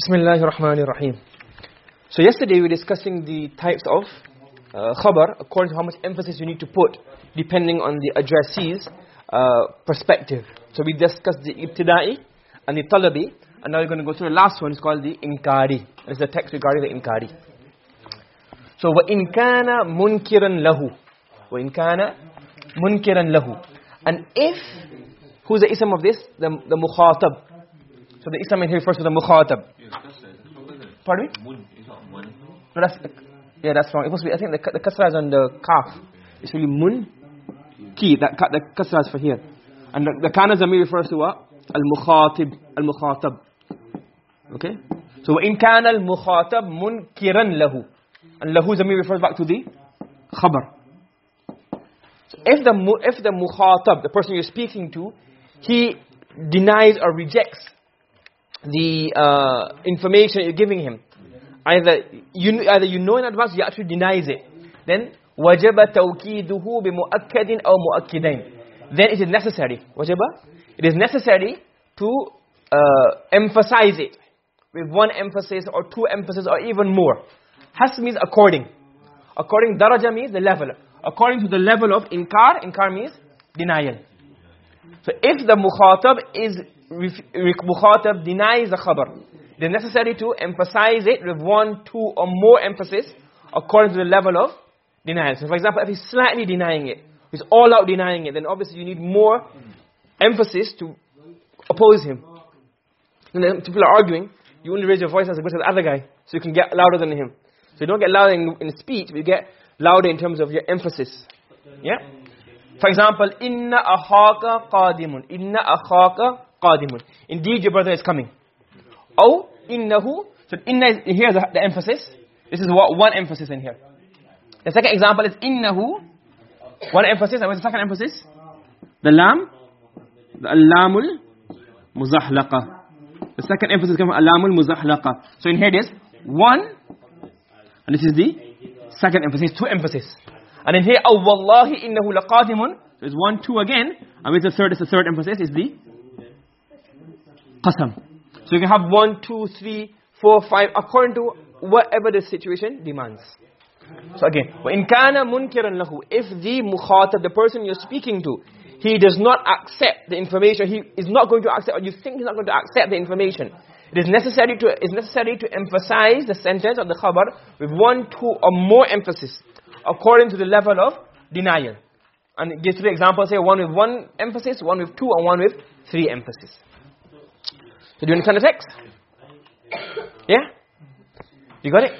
Bismillahir Rahmanir Rahim. So yesterday we were discussing the types of uh, khabar according to how much emphasis you need to put depending on the addressee's uh, perspective. So we discussed the ibtida'i and the talabi and now we're going to go through the last one it's called the inkari. It's the text regarding the inkari. So wa in kana munkiran lahu. Wa in kana munkiran lahu. And if who's the ism of this? The the mukhatab. So the ism here refers to the mukhatab. Pardon me? Mun mun. No, that's, yeah, that's wrong. It must be, I think the, the kasra is on the kaf. It's really mun, ki, that, the kasra is for here. And the, the kana zamir refers to what? Al-mukhatib, al-mukhatab. Okay? So, in kana al-mukhatab munkiran lahu. And lahu zamir refers back to the khabar. So if the, if the mukhatab, the person you're speaking to, he denies or rejects the uh, information you're giving him. Either you either you know in advance he actually denies it. Then tawkiduhu bi muakkadin aw muakkidain. Then it is necessary wajaba? It is necessary to uh, emphasize it with one emphasis or two emphasis or even more. Has means according. According daraja means the level. According to the level of inkar inkar means denial. So if the mukhatab is mukhatab denies the khabar. It is necessary to emphasize it with one two or more emphasis according to the level of denial. So for example if he's slightly denying it he's all out denying it then obviously you need more emphasis to oppose him. And then people are arguing you only raise your voice as good as the other guy so you can get louder than him. So you don't get louder in, in speech but you get louder in terms of your emphasis. Yeah? For example, inna akhaka qadimun. Inna akhaka qadimun. Indeed, your brother is coming. Oh, innahu. So inna here's the, the emphasis. This is what one emphasis in here. The second example is innahu. One emphasis. And what's the second emphasis? The lam. The lamul muzahlaqa. The second emphasis comes from lamul muzahlaqa. So in here one. And this is the second emphasis. Two emphasis. And in here, oh wallahi innahu laqadimun. There's one, two again. And with the third, is the third emphasis, is the qasam. So you can have one, two, three, four, five, according to whatever the situation demands. So again, وَإِن كَانَ مُنْكِرًا لَهُ If the mukhatab, the person you're speaking to, he does not accept the information, he is not going to accept, or you think he's not going to accept the information, it is necessary to, it's necessary to emphasize the sentence or the khabar with one, two, or more emphasis according to the level of denial. And it gives three examples here, one with one emphasis, one with two, and one with three emphasis. So do you understand the text? Yeah? You got it?